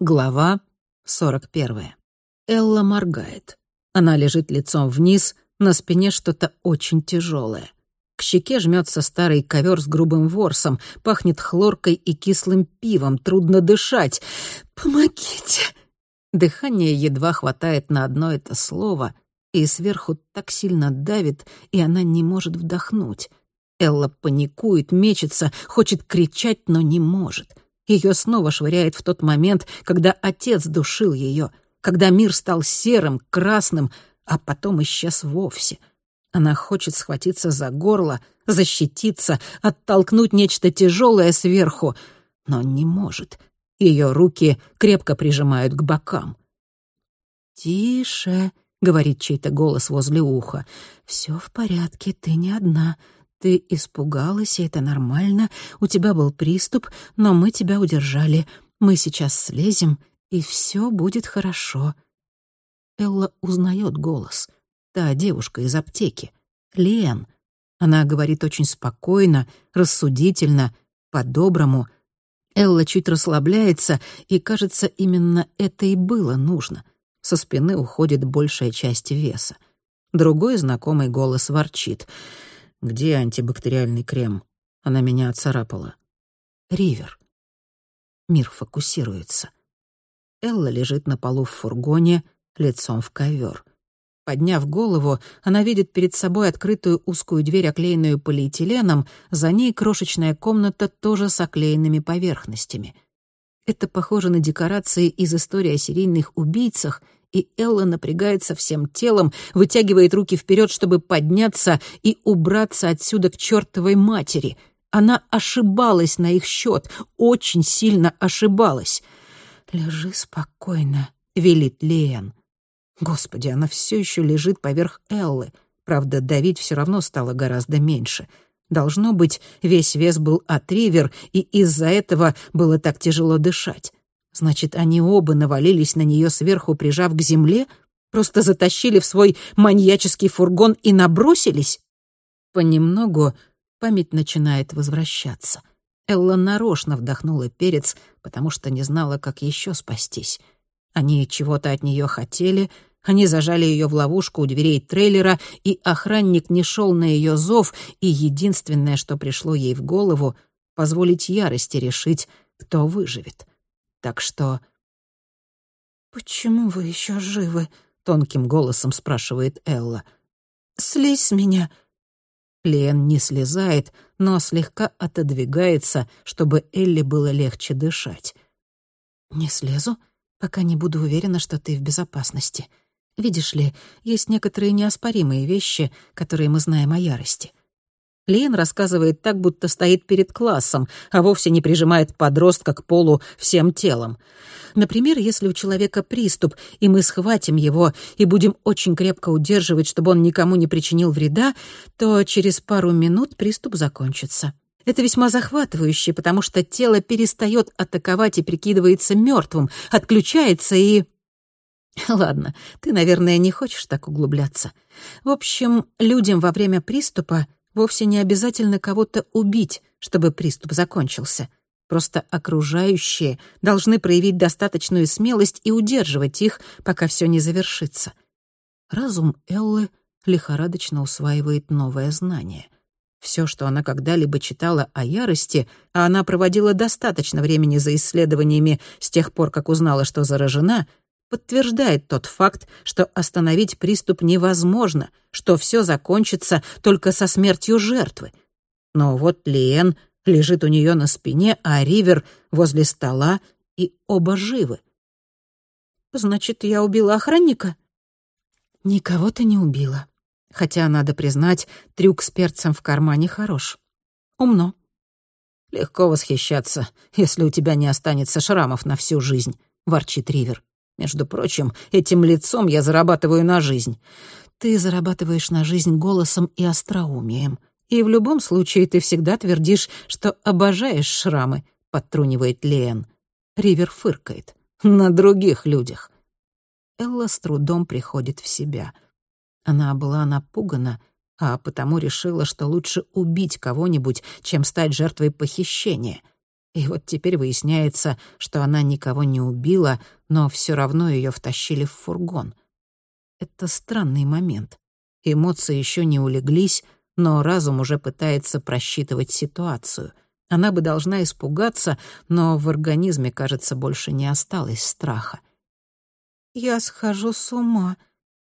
Глава 41. Элла моргает. Она лежит лицом вниз, на спине что-то очень тяжелое. К щеке жмется старый ковер с грубым ворсом, пахнет хлоркой и кислым пивом, трудно дышать. «Помогите!» Дыхание едва хватает на одно это слово, и сверху так сильно давит, и она не может вдохнуть. Элла паникует, мечется, хочет кричать, но не может — ее снова швыряет в тот момент, когда отец душил ее, когда мир стал серым, красным, а потом исчез вовсе. Она хочет схватиться за горло, защититься, оттолкнуть нечто тяжелое сверху, но не может. Ее руки крепко прижимают к бокам. «Тише», — говорит чей-то голос возле уха. «Все в порядке, ты не одна. Ты испугалась, и это нормально. У тебя был приступ, но мы тебя удержали. Мы сейчас слезем, и все будет хорошо». Элла узнает голос. Та девушка из аптеки. Лен. Она говорит очень спокойно, рассудительно, по-доброму. Элла чуть расслабляется, и, кажется, именно это и было нужно. Со спины уходит большая часть веса. Другой знакомый голос ворчит — где антибактериальный крем? Она меня отцарапала. Ривер. Мир фокусируется. Элла лежит на полу в фургоне, лицом в ковер. Подняв голову, она видит перед собой открытую узкую дверь, оклеенную полиэтиленом, за ней крошечная комната, тоже с оклеенными поверхностями. Это похоже на декорации из истории о серийных убийцах — и Элла напрягается всем телом, вытягивает руки вперед, чтобы подняться и убраться отсюда к чертовой матери. Она ошибалась на их счет, очень сильно ошибалась. «Лежи спокойно», — велит Лиэн. Господи, она все еще лежит поверх Эллы. Правда, давить все равно стало гораздо меньше. Должно быть, весь вес был от Ривер, и из-за этого было так тяжело дышать. Значит, они оба навалились на нее сверху, прижав к земле, просто затащили в свой маньяческий фургон и набросились? Понемногу память начинает возвращаться. Элла нарочно вдохнула перец, потому что не знала, как еще спастись. Они чего-то от нее хотели, они зажали ее в ловушку у дверей трейлера, и охранник не шел на ее зов, и единственное, что пришло ей в голову — позволить ярости решить, кто выживет. Так что... «Почему вы еще живы?» — тонким голосом спрашивает Элла. «Слезь с меня!» Лен не слезает, но слегка отодвигается, чтобы Элли было легче дышать. «Не слезу, пока не буду уверена, что ты в безопасности. Видишь ли, есть некоторые неоспоримые вещи, которые мы знаем о ярости. Лен рассказывает так, будто стоит перед классом, а вовсе не прижимает подростка к полу всем телом. Например, если у человека приступ, и мы схватим его и будем очень крепко удерживать, чтобы он никому не причинил вреда, то через пару минут приступ закончится. Это весьма захватывающе, потому что тело перестает атаковать и прикидывается мертвым, отключается и... Ладно, ты, наверное, не хочешь так углубляться. В общем, людям во время приступа Вовсе не обязательно кого-то убить, чтобы приступ закончился. Просто окружающие должны проявить достаточную смелость и удерживать их, пока все не завершится. Разум Эллы лихорадочно усваивает новое знание. Все, что она когда-либо читала о ярости, а она проводила достаточно времени за исследованиями с тех пор, как узнала, что заражена, подтверждает тот факт, что остановить приступ невозможно, что все закончится только со смертью жертвы. Но вот Лиэн лежит у нее на спине, а Ривер возле стола, и оба живы. «Значит, я убила охранника?» «Никого ты не убила. Хотя, надо признать, трюк с перцем в кармане хорош. Умно». «Легко восхищаться, если у тебя не останется шрамов на всю жизнь», — ворчит Ривер. Между прочим, этим лицом я зарабатываю на жизнь. Ты зарабатываешь на жизнь голосом и остроумием. И в любом случае ты всегда твердишь, что обожаешь шрамы, подтрунивает Лен. Ривер фыркает. На других людях. Элла с трудом приходит в себя. Она была напугана, а потому решила, что лучше убить кого-нибудь, чем стать жертвой похищения. И вот теперь выясняется, что она никого не убила, но все равно ее втащили в фургон. Это странный момент. Эмоции еще не улеглись, но разум уже пытается просчитывать ситуацию. Она бы должна испугаться, но в организме, кажется, больше не осталось страха. «Я схожу с ума»,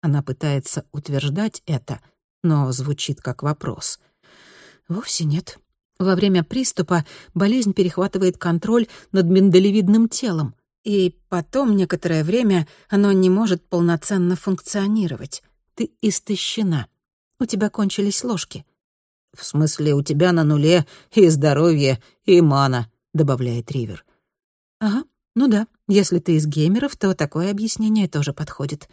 она пытается утверждать это, но звучит как вопрос. Вовсе нет. Во время приступа болезнь перехватывает контроль над миндалевидным телом, и потом некоторое время оно не может полноценно функционировать. Ты истощена. У тебя кончились ложки. «В смысле, у тебя на нуле и здоровье, и мана», — добавляет Ривер. «Ага, ну да, если ты из геймеров, то такое объяснение тоже подходит.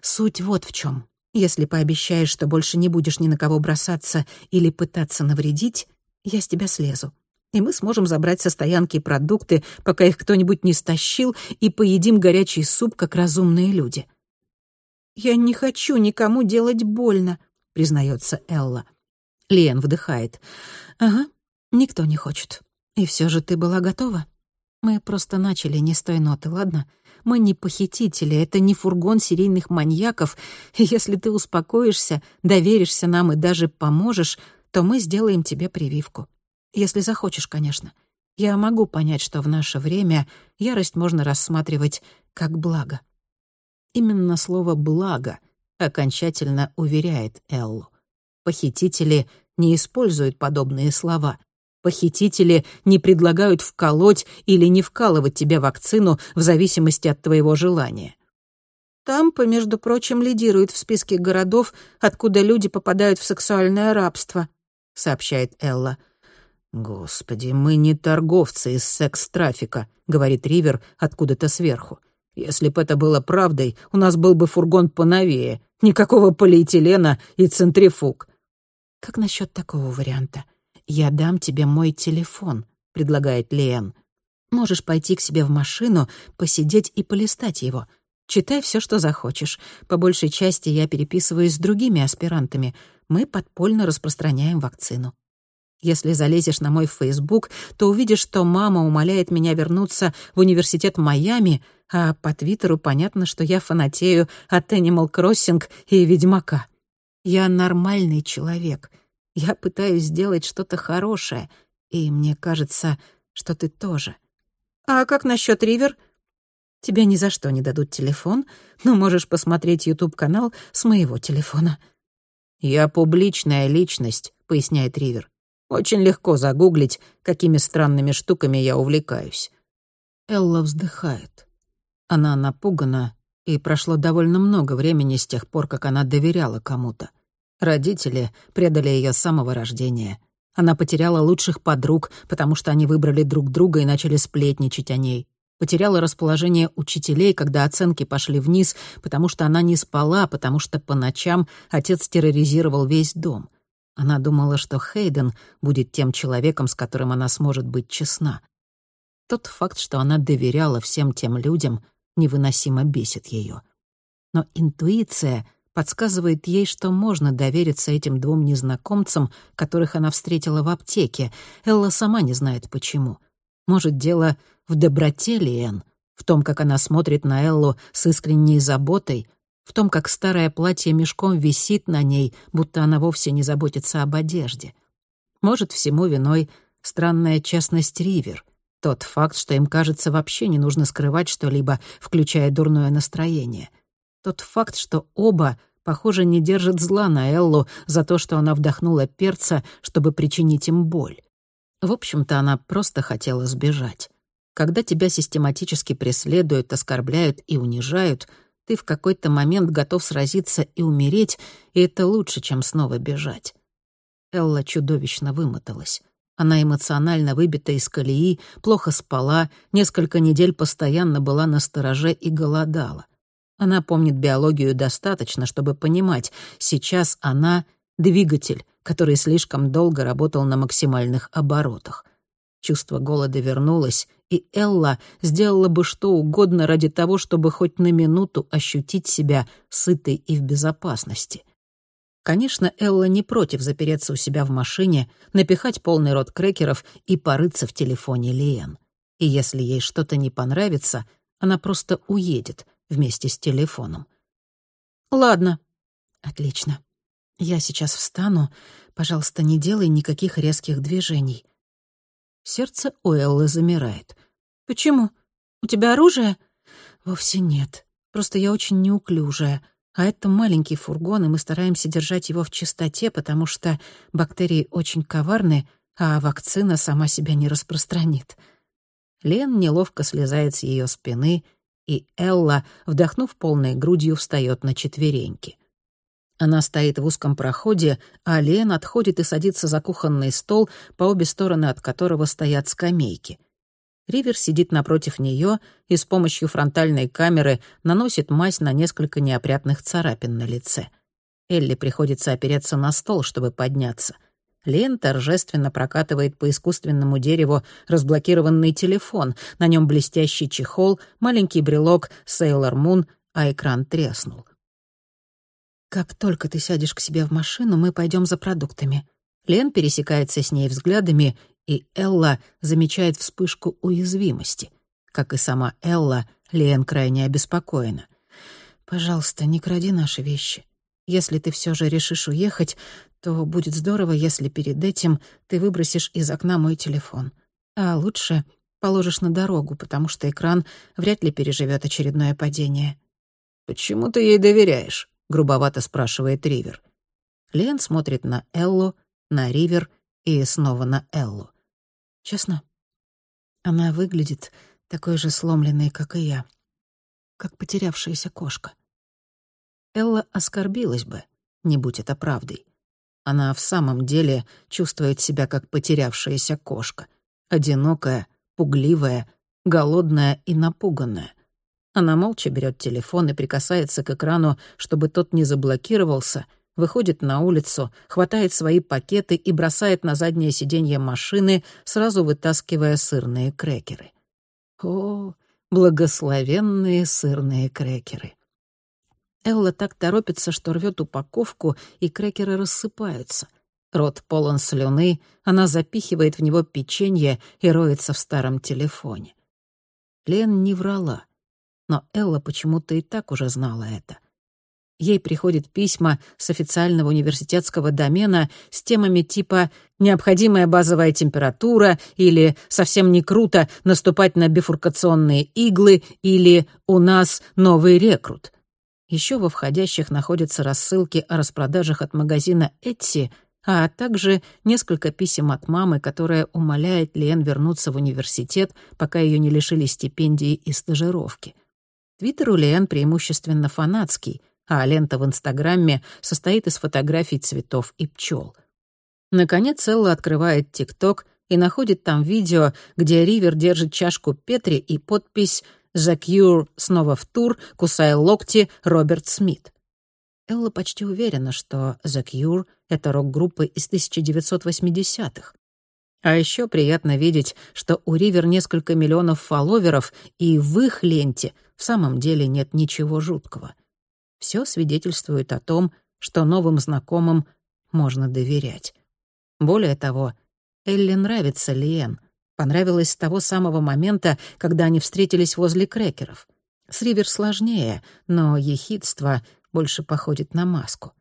Суть вот в чем. Если пообещаешь, что больше не будешь ни на кого бросаться или пытаться навредить, я с тебя слезу. И мы сможем забрать со стоянки продукты, пока их кто-нибудь не стащил, и поедим горячий суп, как разумные люди. «Я не хочу никому делать больно», — признается Элла. Лен вдыхает. «Ага, никто не хочет. И все же ты была готова?» Мы просто начали не с той ноты, ладно? Мы не похитители, это не фургон серийных маньяков. Если ты успокоишься, доверишься нам и даже поможешь, то мы сделаем тебе прививку. Если захочешь, конечно. Я могу понять, что в наше время ярость можно рассматривать как благо. Именно слово «благо» окончательно уверяет Эллу. Похитители не используют подобные слова — Похитители не предлагают вколоть или не вкалывать тебе вакцину в зависимости от твоего желания. Тампа, между прочим, лидирует в списке городов, откуда люди попадают в сексуальное рабство, сообщает Элла. Господи, мы не торговцы из секс-трафика, говорит Ривер откуда-то сверху. Если бы это было правдой, у нас был бы фургон поновее, никакого полиэтилена и центрифуг. Как насчет такого варианта? «Я дам тебе мой телефон», — предлагает Лен. «Можешь пойти к себе в машину, посидеть и полистать его. Читай все, что захочешь. По большей части я переписываюсь с другими аспирантами. Мы подпольно распространяем вакцину. Если залезешь на мой Фейсбук, то увидишь, что мама умоляет меня вернуться в университет Майами, а по Твиттеру понятно, что я фанатею от Animal Crossing и Ведьмака. Я нормальный человек — я пытаюсь сделать что-то хорошее, и мне кажется, что ты тоже. А как насчет Ривер? Тебе ни за что не дадут телефон, но можешь посмотреть YouTube-канал с моего телефона. «Я публичная личность», — поясняет Ривер. «Очень легко загуглить, какими странными штуками я увлекаюсь». Элла вздыхает. Она напугана, и прошло довольно много времени с тех пор, как она доверяла кому-то. Родители предали ее с самого рождения. Она потеряла лучших подруг, потому что они выбрали друг друга и начали сплетничать о ней. Потеряла расположение учителей, когда оценки пошли вниз, потому что она не спала, потому что по ночам отец терроризировал весь дом. Она думала, что Хейден будет тем человеком, с которым она сможет быть честна. Тот факт, что она доверяла всем тем людям, невыносимо бесит ее. Но интуиция подсказывает ей, что можно довериться этим двум незнакомцам, которых она встретила в аптеке. Элла сама не знает почему. Может, дело в доброте Лиэн, в том, как она смотрит на Эллу с искренней заботой, в том, как старое платье мешком висит на ней, будто она вовсе не заботится об одежде. Может, всему виной странная честность Ривер, тот факт, что им, кажется, вообще не нужно скрывать что-либо, включая дурное настроение — тот факт, что оба, похоже, не держат зла на Эллу за то, что она вдохнула перца, чтобы причинить им боль. В общем-то, она просто хотела сбежать. Когда тебя систематически преследуют, оскорбляют и унижают, ты в какой-то момент готов сразиться и умереть, и это лучше, чем снова бежать. Элла чудовищно вымоталась. Она эмоционально выбита из колеи, плохо спала, несколько недель постоянно была на стороже и голодала. Она помнит биологию достаточно, чтобы понимать, сейчас она — двигатель, который слишком долго работал на максимальных оборотах. Чувство голода вернулось, и Элла сделала бы что угодно ради того, чтобы хоть на минуту ощутить себя сытой и в безопасности. Конечно, Элла не против запереться у себя в машине, напихать полный рот крекеров и порыться в телефоне Лиэн. И если ей что-то не понравится, она просто уедет вместе с телефоном. «Ладно». «Отлично. Я сейчас встану. Пожалуйста, не делай никаких резких движений». Сердце у Эллы замирает. «Почему? У тебя оружие?» «Вовсе нет. Просто я очень неуклюжая. А это маленький фургон, и мы стараемся держать его в чистоте, потому что бактерии очень коварны, а вакцина сама себя не распространит». Лен неловко слезает с ее спины, и Элла, вдохнув полной грудью, встает на четвереньки. Она стоит в узком проходе, а Лен отходит и садится за кухонный стол, по обе стороны от которого стоят скамейки. Ривер сидит напротив нее и с помощью фронтальной камеры наносит мазь на несколько неопрятных царапин на лице. Элли приходится опереться на стол, чтобы подняться. Лен торжественно прокатывает по искусственному дереву разблокированный телефон. На нем блестящий чехол, маленький брелок Sailor Moon, а экран треснул. «Как только ты сядешь к себе в машину, мы пойдем за продуктами». Лен пересекается с ней взглядами, и Элла замечает вспышку уязвимости. Как и сама Элла, Лен крайне обеспокоена. «Пожалуйста, не кради наши вещи. Если ты все же решишь уехать, то будет здорово, если перед этим ты выбросишь из окна мой телефон. А лучше положишь на дорогу, потому что экран вряд ли переживет очередное падение». «Почему ты ей доверяешь?» — грубовато спрашивает Ривер. Лен смотрит на Эллу, на Ривер и снова на Эллу. Честно, она выглядит такой же сломленной, как и я, как потерявшаяся кошка. Элла оскорбилась бы, не будь это правдой. Она в самом деле чувствует себя как потерявшаяся кошка. Одинокая, пугливая, голодная и напуганная. Она молча берет телефон и прикасается к экрану, чтобы тот не заблокировался, выходит на улицу, хватает свои пакеты и бросает на заднее сиденье машины, сразу вытаскивая сырные крекеры. О, благословенные сырные крекеры! Элла так торопится, что рвет упаковку, и крекеры рассыпаются. Рот полон слюны, она запихивает в него печенье и роется в старом телефоне. Лен не врала, но Элла почему-то и так уже знала это. Ей приходят письма с официального университетского домена с темами типа «необходимая базовая температура» или «совсем не круто наступать на бифуркационные иглы» или «у нас новый рекрут». Еще во входящих находятся рассылки о распродажах от магазина Etsy, а также несколько писем от мамы, которая умоляет Лен вернуться в университет, пока ее не лишили стипендии и стажировки. Твиттер у Лен преимущественно фанатский, а лента в Инстаграме состоит из фотографий цветов и пчел. Наконец Элла открывает ТикТок и находит там видео, где Ривер держит чашку Петри и подпись The Cure снова в тур, кусая локти, Роберт Смит. Элла почти уверена, что The Cure — это рок-группа из 1980-х. А еще приятно видеть, что у Ривер несколько миллионов фолловеров, и в их ленте в самом деле нет ничего жуткого. Все свидетельствует о том, что новым знакомым можно доверять. Более того, Элли нравится Лиэн, Понравилось с того самого момента, когда они встретились возле крекеров. С Ривер сложнее, но ехидство больше походит на маску.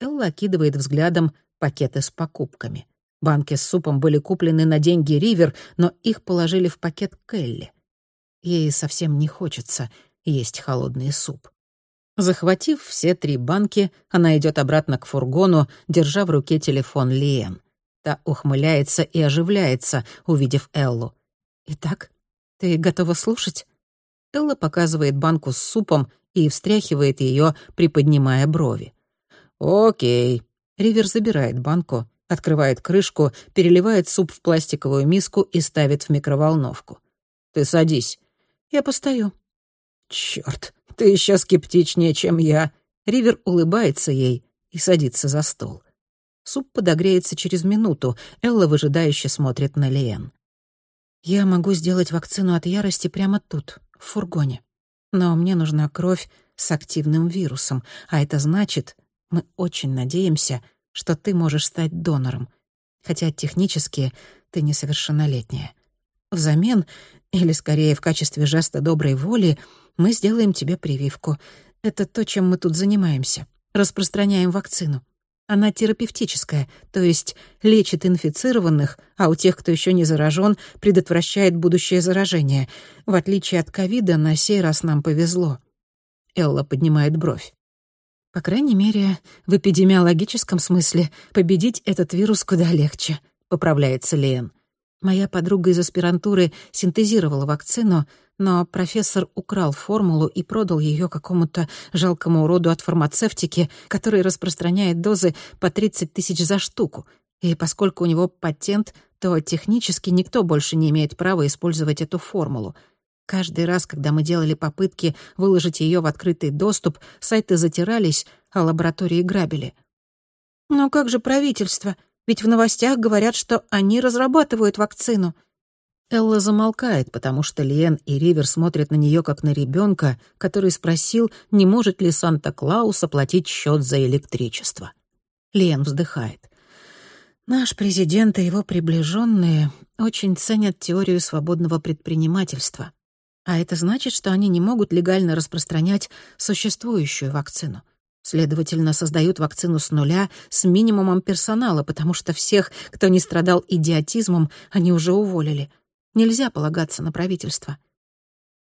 Элла окидывает взглядом пакеты с покупками. Банки с супом были куплены на деньги Ривер, но их положили в пакет Келли. Ей совсем не хочется есть холодный суп. Захватив все три банки, она идет обратно к фургону, держа в руке телефон Лиэн. Та ухмыляется и оживляется, увидев Эллу. «Итак, ты готова слушать?» Элла показывает банку с супом и встряхивает ее, приподнимая брови. «Окей». Ривер забирает банку, открывает крышку, переливает суп в пластиковую миску и ставит в микроволновку. «Ты садись». «Я постою». «Чёрт, ты еще скептичнее, чем я». Ривер улыбается ей и садится за стол. Суп подогреется через минуту. Элла выжидающе смотрит на Лиэн. «Я могу сделать вакцину от ярости прямо тут, в фургоне. Но мне нужна кровь с активным вирусом, а это значит, Мы очень надеемся, что ты можешь стать донором, хотя технически ты несовершеннолетняя. Взамен, или скорее в качестве жеста доброй воли, мы сделаем тебе прививку. Это то, чем мы тут занимаемся. Распространяем вакцину. Она терапевтическая, то есть лечит инфицированных, а у тех, кто еще не заражен, предотвращает будущее заражение. В отличие от ковида, на сей раз нам повезло. Элла поднимает бровь. По крайней мере, в эпидемиологическом смысле победить этот вирус куда легче, поправляется Лен. Моя подруга из аспирантуры синтезировала вакцину, но профессор украл формулу и продал ее какому-то жалкому уроду от фармацевтики, который распространяет дозы по 30 тысяч за штуку. И поскольку у него патент, то технически никто больше не имеет права использовать эту формулу. Каждый раз, когда мы делали попытки выложить ее в открытый доступ, сайты затирались, а лаборатории грабили. «Но как же правительство? Ведь в новостях говорят, что они разрабатывают вакцину». Элла замолкает, потому что Лиэн и Ривер смотрят на нее как на ребенка, который спросил, не может ли Санта-Клаус оплатить счет за электричество. Лиэн вздыхает. «Наш президент и его приближенные очень ценят теорию свободного предпринимательства. А это значит, что они не могут легально распространять существующую вакцину. Следовательно, создают вакцину с нуля с минимумом персонала, потому что всех, кто не страдал идиотизмом, они уже уволили. Нельзя полагаться на правительство.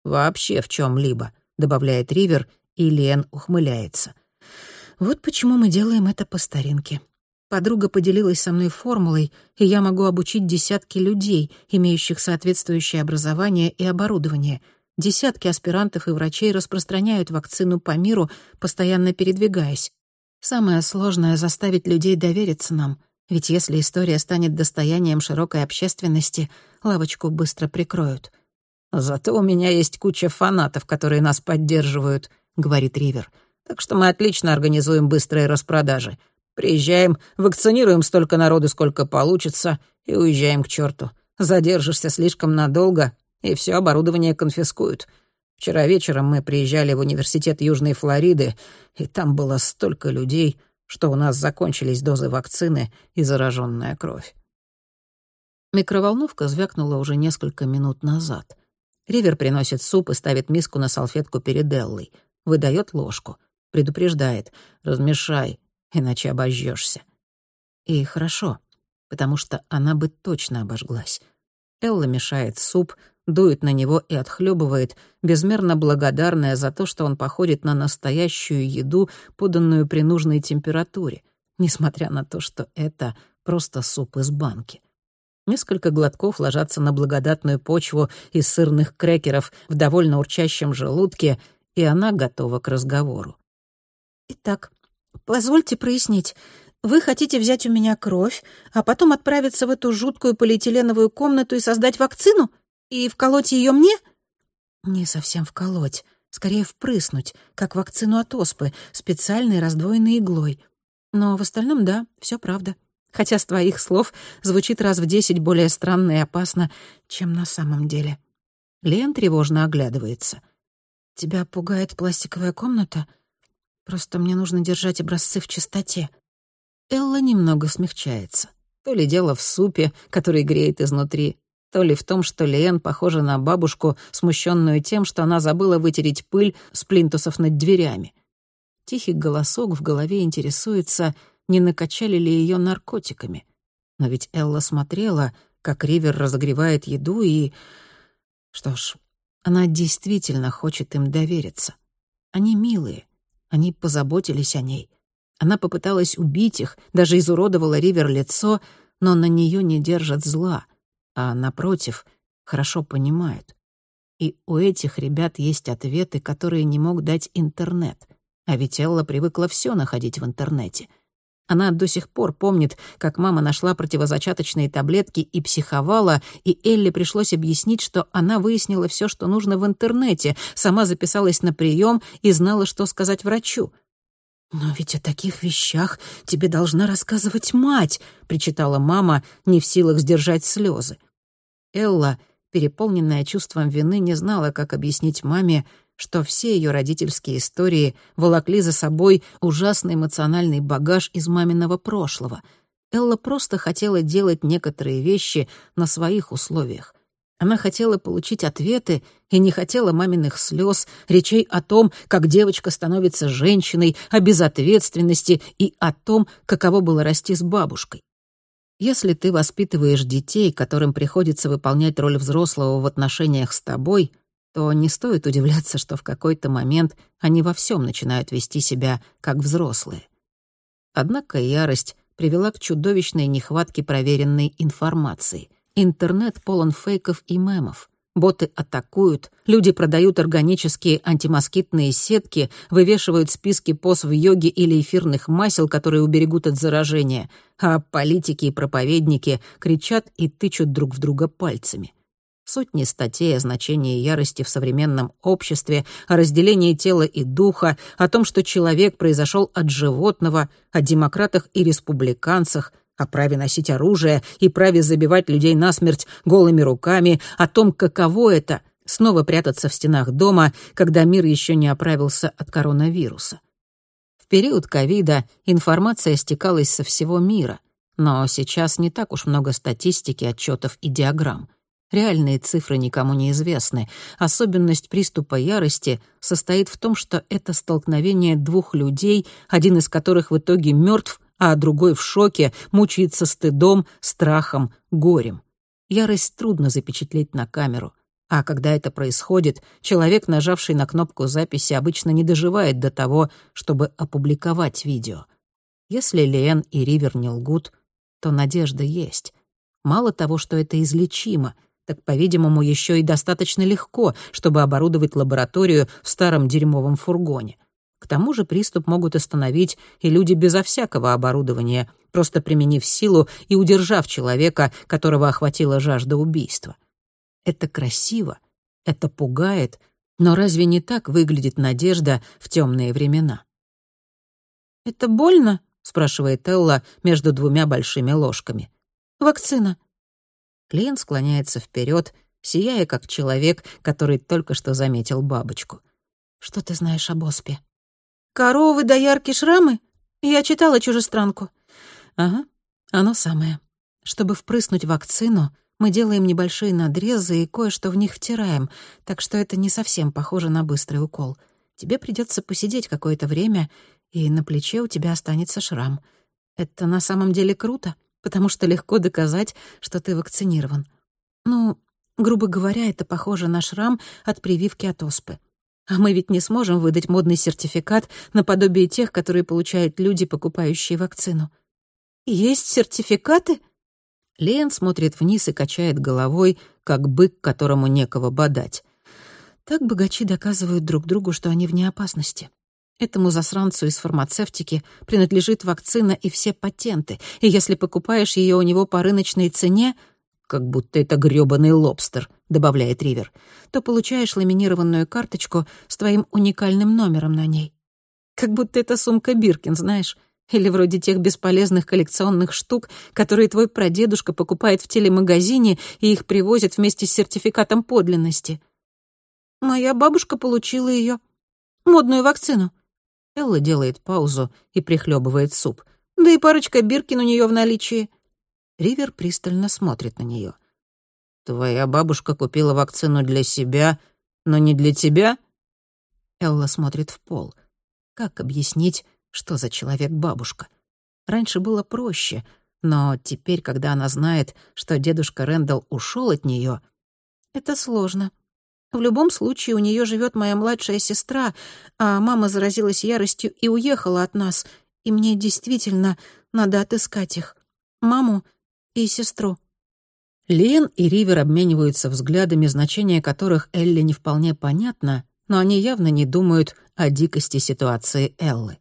«Вообще в чем либо добавляет Ривер, и Лен ухмыляется. «Вот почему мы делаем это по старинке. Подруга поделилась со мной формулой, и я могу обучить десятки людей, имеющих соответствующее образование и оборудование. Десятки аспирантов и врачей распространяют вакцину по миру, постоянно передвигаясь. Самое сложное — заставить людей довериться нам. Ведь если история станет достоянием широкой общественности, лавочку быстро прикроют. «Зато у меня есть куча фанатов, которые нас поддерживают», — говорит Ривер. «Так что мы отлично организуем быстрые распродажи. Приезжаем, вакцинируем столько народу, сколько получится, и уезжаем к черту. Задержишься слишком надолго, и все оборудование конфискуют. Вчера вечером мы приезжали в университет Южной Флориды, и там было столько людей, что у нас закончились дозы вакцины и зараженная кровь. Микроволновка звякнула уже несколько минут назад. Ривер приносит суп и ставит миску на салфетку перед Эллой. Выдает ложку. Предупреждает. «Размешай, иначе обожжешься. И хорошо, потому что она бы точно обожглась. Элла мешает суп, дует на него и отхлебывает, безмерно благодарная за то, что он походит на настоящую еду, поданную при нужной температуре, несмотря на то, что это просто суп из банки. Несколько глотков ложатся на благодатную почву из сырных крекеров в довольно урчащем желудке, и она готова к разговору. «Итак, позвольте прояснить. Вы хотите взять у меня кровь, а потом отправиться в эту жуткую полиэтиленовую комнату и создать вакцину?» И вколоть ее мне? Не совсем вколоть, скорее впрыснуть, как вакцину от оспы, специальной раздвоенной иглой. Но в остальном, да, все правда. Хотя с твоих слов звучит раз в десять более странно и опасно, чем на самом деле. Лен тревожно оглядывается. «Тебя пугает пластиковая комната? Просто мне нужно держать образцы в чистоте». Элла немного смягчается. То ли дело в супе, который греет изнутри, то ли в том, что Лиэн похожа на бабушку, смущенную тем, что она забыла вытереть пыль с плинтусов над дверями. Тихий голосок в голове интересуется, не накачали ли ее наркотиками. Но ведь Элла смотрела, как Ривер разогревает еду, и... Что ж, она действительно хочет им довериться. Они милые, они позаботились о ней. Она попыталась убить их, даже изуродовала Ривер лицо, но на нее не держат зла — а, напротив, хорошо понимают. И у этих ребят есть ответы, которые не мог дать интернет. А ведь Элла привыкла все находить в интернете. Она до сих пор помнит, как мама нашла противозачаточные таблетки и психовала, и Элле пришлось объяснить, что она выяснила все, что нужно в интернете, сама записалась на прием и знала, что сказать врачу. «Но ведь о таких вещах тебе должна рассказывать мать», — причитала мама, не в силах сдержать слезы. Элла, переполненная чувством вины, не знала, как объяснить маме, что все ее родительские истории волокли за собой ужасный эмоциональный багаж из маминого прошлого. Элла просто хотела делать некоторые вещи на своих условиях. Она хотела получить ответы и не хотела маминых слез, речей о том, как девочка становится женщиной, о безответственности и о том, каково было расти с бабушкой. Если ты воспитываешь детей, которым приходится выполнять роль взрослого в отношениях с тобой, то не стоит удивляться, что в какой-то момент они во всем начинают вести себя как взрослые. Однако ярость привела к чудовищной нехватке проверенной информации. Интернет полон фейков и мемов. Боты атакуют, люди продают органические антимоскитные сетки, вывешивают списки поз в йоге или эфирных масел, которые уберегут от заражения, а политики и проповедники кричат и тычут друг в друга пальцами сотни статей о значении ярости в современном обществе, о разделении тела и духа, о том, что человек произошел от животного, о демократах и республиканцах, о праве носить оружие и праве забивать людей насмерть голыми руками, о том, каково это — снова прятаться в стенах дома, когда мир еще не оправился от коронавируса. В период ковида информация стекалась со всего мира, но сейчас не так уж много статистики, отчетов и диаграмм. Реальные цифры никому не известны. Особенность приступа ярости состоит в том, что это столкновение двух людей, один из которых в итоге мертв, а другой в шоке, мучается стыдом, страхом, горем. Ярость трудно запечатлеть на камеру. А когда это происходит, человек, нажавший на кнопку записи, обычно не доживает до того, чтобы опубликовать видео. Если Лиэн и Ривер не лгут, то надежда есть. Мало того, что это излечимо — так, по-видимому, еще и достаточно легко, чтобы оборудовать лабораторию в старом дерьмовом фургоне. К тому же приступ могут остановить и люди безо всякого оборудования, просто применив силу и удержав человека, которого охватила жажда убийства. Это красиво, это пугает, но разве не так выглядит надежда в темные времена? «Это больно?» — спрашивает Элла между двумя большими ложками. «Вакцина. Клиент склоняется вперед, сияя как человек, который только что заметил бабочку. «Что ты знаешь об оспе?» «Коровы, доярки, шрамы? Я читала чужестранку». «Ага, оно самое. Чтобы впрыснуть вакцину, мы делаем небольшие надрезы и кое-что в них втираем, так что это не совсем похоже на быстрый укол. Тебе придется посидеть какое-то время, и на плече у тебя останется шрам. Это на самом деле круто потому что легко доказать, что ты вакцинирован. Ну, грубо говоря, это похоже на шрам от прививки от оспы. А мы ведь не сможем выдать модный сертификат наподобие тех, которые получают люди, покупающие вакцину. Есть сертификаты? Лен смотрит вниз и качает головой, как бык, которому некого бодать. Так богачи доказывают друг другу, что они вне опасности. Этому засранцу из фармацевтики принадлежит вакцина и все патенты, и если покупаешь ее у него по рыночной цене, как будто это грёбаный лобстер, добавляет Ривер, то получаешь ламинированную карточку с твоим уникальным номером на ней. Как будто это сумка Биркин, знаешь, или вроде тех бесполезных коллекционных штук, которые твой прадедушка покупает в телемагазине и их привозят вместе с сертификатом подлинности. Моя бабушка получила ее, модную вакцину. Элла делает паузу и прихлебывает суп. Да и парочка биркин у нее в наличии. Ривер пристально смотрит на нее. «Твоя бабушка купила вакцину для себя, но не для тебя?» Элла смотрит в пол. Как объяснить, что за человек бабушка? Раньше было проще, но теперь, когда она знает, что дедушка Рэндалл ушел от нее, это сложно. В любом случае у нее живет моя младшая сестра, а мама заразилась яростью и уехала от нас, и мне действительно надо отыскать их. Маму и сестру». Лен и Ривер обмениваются взглядами, значение которых Элли не вполне понятно, но они явно не думают о дикости ситуации Эллы.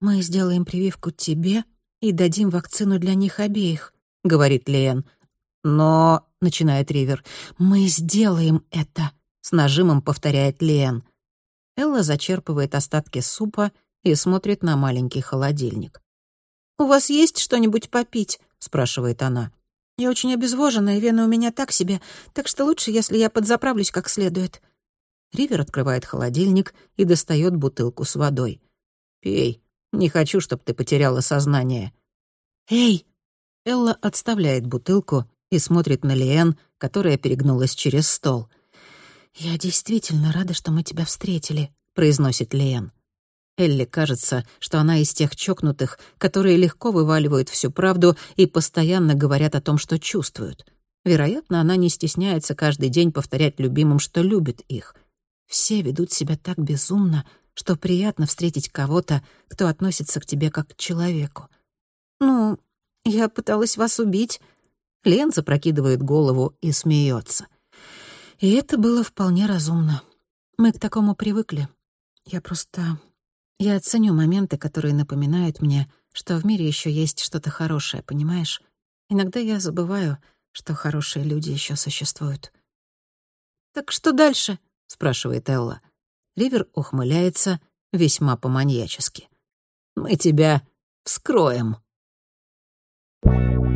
«Мы сделаем прививку тебе и дадим вакцину для них обеих», — говорит Лен. «Но...» — начинает Ривер. «Мы сделаем это», — с нажимом повторяет Лен. Элла зачерпывает остатки супа и смотрит на маленький холодильник. «У вас есть что-нибудь попить?» — спрашивает она. «Я очень обезвожена, и вены у меня так себе, так что лучше, если я подзаправлюсь как следует». Ривер открывает холодильник и достает бутылку с водой. «Пей. Не хочу, чтобы ты потеряла сознание». «Эй!» Элла отставляет бутылку и смотрит на Лиэн, которая перегнулась через стол. «Я действительно рада, что мы тебя встретили», — произносит Лиэн. Элли кажется, что она из тех чокнутых, которые легко вываливают всю правду и постоянно говорят о том, что чувствуют. Вероятно, она не стесняется каждый день повторять любимым, что любит их. Все ведут себя так безумно, что приятно встретить кого-то, кто относится к тебе как к человеку. «Ну, я пыталась вас убить». Лен запрокидывает голову и смеется. И это было вполне разумно. Мы к такому привыкли. Я просто я оценю моменты, которые напоминают мне, что в мире еще есть что-то хорошее, понимаешь? Иногда я забываю, что хорошие люди еще существуют. «Так что дальше?» — спрашивает Элла. Ривер ухмыляется весьма по-маньячески. «Мы тебя вскроем». Thank you.